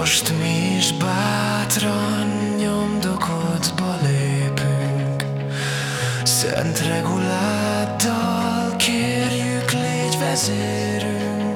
Most mi is bátran nyomdokodba lépünk Szent reguláddal kérjük légy vezérünk.